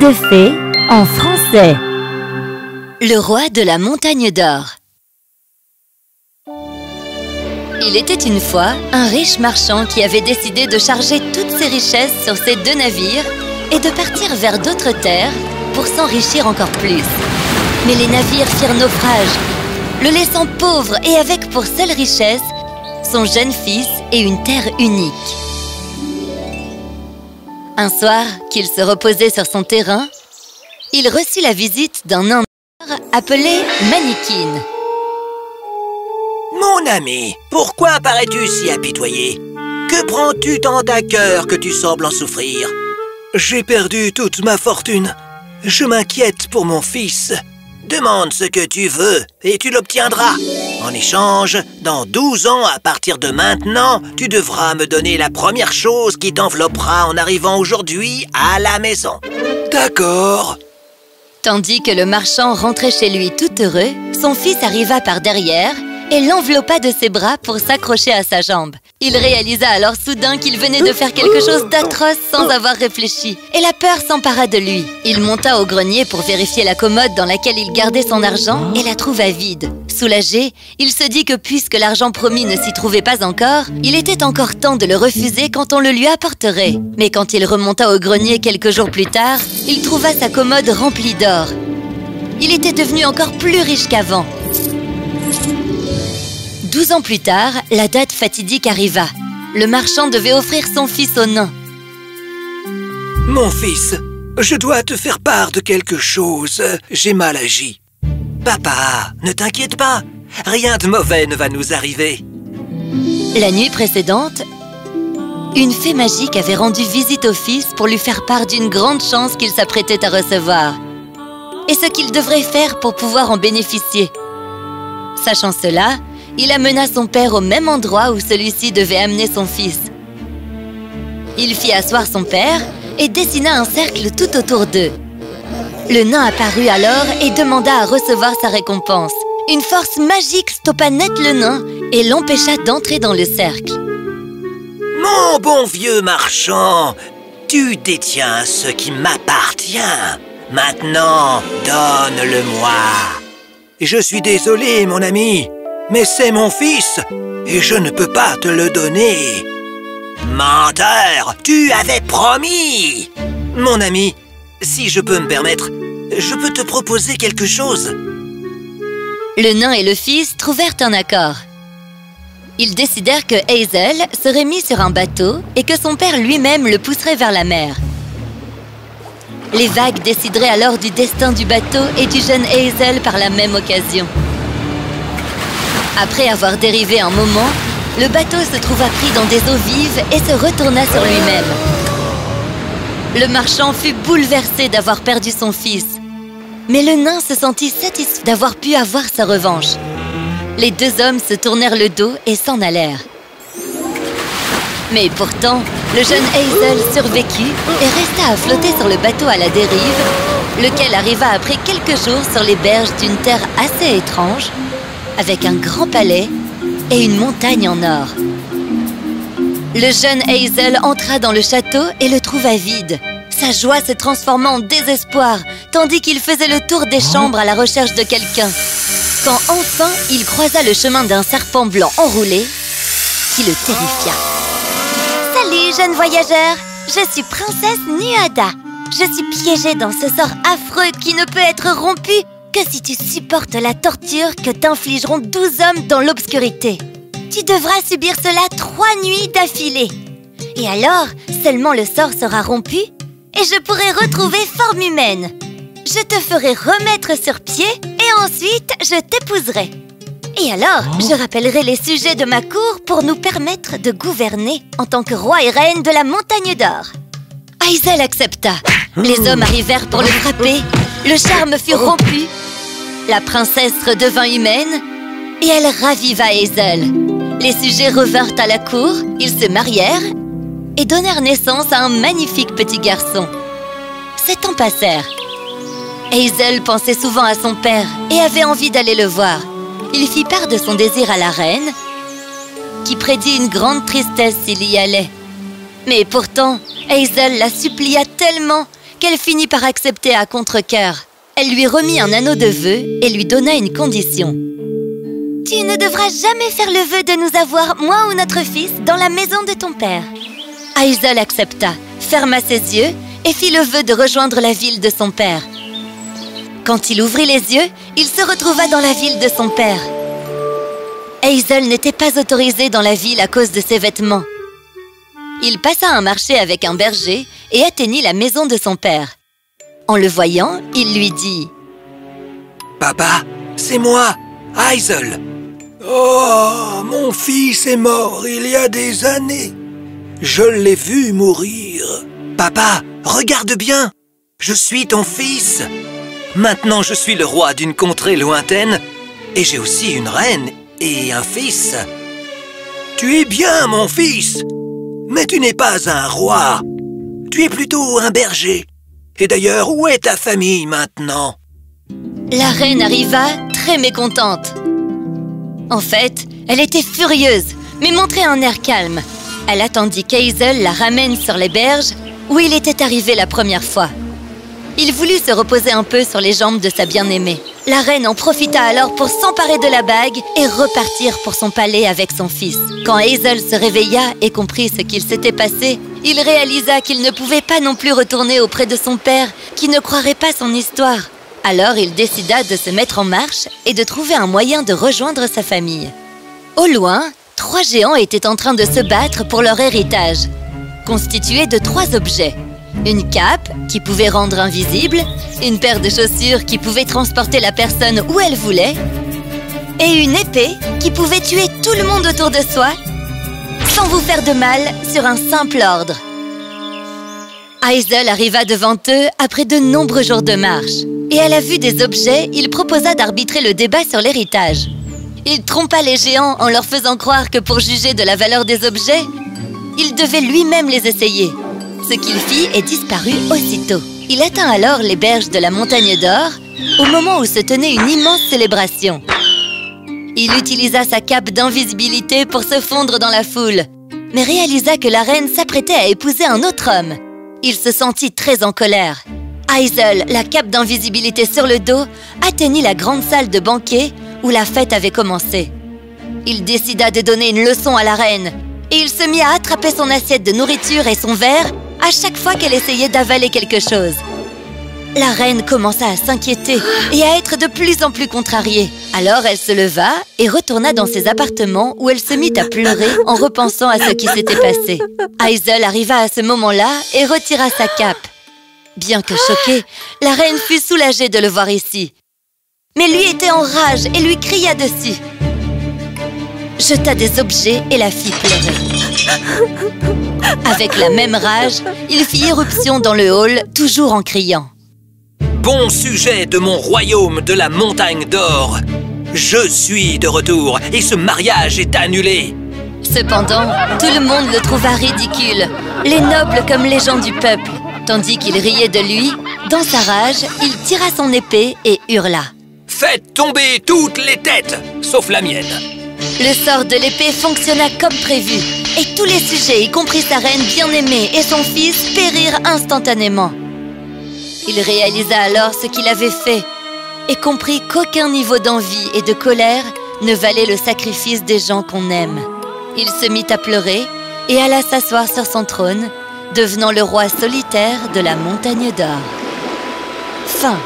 De fées en français. Le roi de la montagne d'or. Il était une fois un riche marchand qui avait décidé de charger toutes ses richesses sur ses deux navires et de partir vers d'autres terres pour s'enrichir encore plus. Mais les navires firent naufrage, le laissant pauvre et avec pour seule richesse son jeune fils et une terre unique. Un soir, qu'il se reposait sur son terrain, il reçut la visite d'un nain appelé Manikin. Mon ami, pourquoi parais-tu si apitoyé? Que prends-tu tant à cœur que tu sembles en souffrir? J'ai perdu toute ma fortune. Je m'inquiète pour mon fils. Demande ce que tu veux et tu l'obtiendras. En échange, dans 12 ans à partir de maintenant, tu devras me donner la première chose qui t'enveloppera en arrivant aujourd'hui à la maison. D'accord. Tandis que le marchand rentrait chez lui tout heureux, son fils arriva par derrière et l'enveloppa de ses bras pour s'accrocher à sa jambe. Il réalisa alors soudain qu'il venait de faire quelque chose d'atroce sans avoir réfléchi, et la peur s'empara de lui. Il monta au grenier pour vérifier la commode dans laquelle il gardait son argent et la trouva vide. Soulagé, il se dit que puisque l'argent promis ne s'y trouvait pas encore, il était encore temps de le refuser quand on le lui apporterait. Mais quand il remonta au grenier quelques jours plus tard, il trouva sa commode remplie d'or. Il était devenu encore plus riche qu'avant. Douze ans plus tard, la date fatidique arriva. Le marchand devait offrir son fils au nain. Mon fils, je dois te faire part de quelque chose. J'ai mal agi. Papa, ne t'inquiète pas. Rien de mauvais ne va nous arriver. La nuit précédente, une fée magique avait rendu visite au fils pour lui faire part d'une grande chance qu'il s'apprêtait à recevoir et ce qu'il devrait faire pour pouvoir en bénéficier. Sachant cela, il amena son père au même endroit où celui-ci devait amener son fils. Il fit asseoir son père et dessina un cercle tout autour d'eux. Le nain apparut alors et demanda à recevoir sa récompense. Une force magique stoppa net le nain et l'empêcha d'entrer dans le cercle. Mon bon vieux marchand, tu détiens ce qui m'appartient. Maintenant, donne-le-moi. Je suis désolé, mon ami, mais c'est mon fils et je ne peux pas te le donner. Menteur, tu avais promis Mon ami, si je peux me permettre, je peux te proposer quelque chose. Le nain et le fils trouvèrent un accord. Ils décidèrent que Hazel serait mis sur un bateau et que son père lui-même le pousserait vers la mer. Les vagues décideraient alors du destin du bateau et du jeune Hazel par la même occasion. Après avoir dérivé un moment, le bateau se trouva pris dans des eaux vives et se retourna sur lui-même. Le marchand fut bouleversé d'avoir perdu son fils. Mais le nain se sentit satisfait d'avoir pu avoir sa revanche. Les deux hommes se tournèrent le dos et s'en allèrent. Mais pourtant, le jeune Hazel survécut et resta à flotter sur le bateau à la dérive, lequel arriva après quelques jours sur les berges d'une terre assez étrange, avec un grand palais et une montagne en or. Le jeune Hazel entra dans le château et le trouva vide. Sa joie se transforma en désespoir, tandis qu'il faisait le tour des chambres à la recherche de quelqu'un. Quand enfin il croisa le chemin d'un serpent blanc enroulé, qui le terrifia. Salut, jeune voyageur Je suis princesse Nuada. Je suis piégée dans ce sort affreux qui ne peut être rompu que si tu supportes la torture que t'infligeront douze hommes dans l'obscurité. Tu devras subir cela trois nuits d'affilée. Et alors, seulement le sort sera rompu et je pourrai retrouver forme humaine. Je te ferai remettre sur pied et ensuite je t'épouserai. Et alors, je rappellerai les sujets de ma cour pour nous permettre de gouverner en tant que roi et reine de la montagne d'or. Hazel accepta. Les hommes arrivèrent pour le frapper. Le charme fut rompu. La princesse redevint humaine et elle raviva Hazel. Les sujets revinrent à la cour, ils se marièrent et donnèrent naissance à un magnifique petit garçon. Sept ans passèrent. Hazel pensait souvent à son père et avait envie d'aller le voir. Il fit part de son désir à la reine, qui prédit une grande tristesse s'il y allait. Mais pourtant, Hazel la supplia tellement qu'elle finit par accepter à contre-cœur. Elle lui remit un anneau de vœux et lui donna une condition. Tu ne devras jamais faire le vœu de nous avoir, moi ou notre fils, dans la maison de ton père. Aïzel accepta, ferma ses yeux et fit le vœu de rejoindre la ville de son père. Quand il ouvrit les yeux, il se retrouva dans la ville de son père. Hazel n'était pas autorisé dans la ville à cause de ses vêtements. Il passa un marché avec un berger et atteignit la maison de son père. En le voyant, il lui dit « Papa, c'est moi, Hazel. Oh, mon fils est mort il y a des années. Je l'ai vu mourir. Papa, regarde bien. Je suis ton fils. Maintenant, je suis le roi d'une contrée lointaine et j'ai aussi une reine et un fils. Tu es bien, mon fils, mais tu n'es pas un roi. Tu es plutôt un berger. Et d'ailleurs, où est ta famille maintenant? La reine arriva très mécontente. En fait, elle était furieuse, mais montrait un air calme. Elle attendit qu'Hazel la ramène sur les berges où il était arrivé la première fois. Il voulut se reposer un peu sur les jambes de sa bien-aimée. La reine en profita alors pour s'emparer de la bague et repartir pour son palais avec son fils. Quand Hazel se réveilla et comprit ce qu'il s'était passé, il réalisa qu'il ne pouvait pas non plus retourner auprès de son père, qui ne croirait pas son histoire. Alors il décida de se mettre en marche et de trouver un moyen de rejoindre sa famille. Au loin, trois géants étaient en train de se battre pour leur héritage, constitué de trois objets une cape qui pouvait rendre invisible, une paire de chaussures qui pouvait transporter la personne où elle voulait, et une épée qui pouvait tuer tout le monde autour de soi sans vous faire de mal sur un simple ordre. Hazel arriva devant eux après de nombreux jours de marche. Et à la vue des objets, il proposa d'arbitrer le débat sur l'héritage. Il trompa les géants en leur faisant croire que pour juger de la valeur des objets, il devait lui-même les essayer. Ce qu'il fit est disparu aussitôt. Il atteint alors les berges de la montagne d'or au moment où se tenait une immense célébration. Il utilisa sa cape d'invisibilité pour se fondre dans la foule, mais réalisa que la reine s'apprêtait à épouser un autre homme. Il se sentit très en colère. Hazel, la cape d'invisibilité sur le dos, atteignit la grande salle de banquet où la fête avait commencé. Il décida de donner une leçon à la reine et il se mit à attraper son assiette de nourriture et son verre à chaque fois qu'elle essayait d'avaler quelque chose. La reine commença à s'inquiéter et à être de plus en plus contrariée. Alors elle se leva et retourna dans ses appartements où elle se mit à pleurer en repensant à ce qui s'était passé. Hazel arriva à ce moment-là et retira sa cape. Bien que choquée, la reine fut soulagée de le voir ici. Mais lui était en rage et lui cria dessus. Jeta des objets et la fit pleurer. Avec la même rage, il fit éruption dans le hall, toujours en criant. Bon sujet de mon royaume de la montagne d'or Je suis de retour et ce mariage est annulé Cependant, tout le monde le trouva ridicule, les nobles comme les gens du peuple. Tandis qu'il riait de lui, dans sa rage, il tira son épée et hurla. Faites tomber toutes les têtes, sauf la mienne le sort de l'épée fonctionna comme prévu, et tous les sujets, y compris sa reine bien-aimée et son fils, périrent instantanément. Il réalisa alors ce qu'il avait fait, et comprit qu'aucun niveau d'envie et de colère ne valait le sacrifice des gens qu'on aime. Il se mit à pleurer et alla s'asseoir sur son trône, devenant le roi solitaire de la montagne d'or. Fin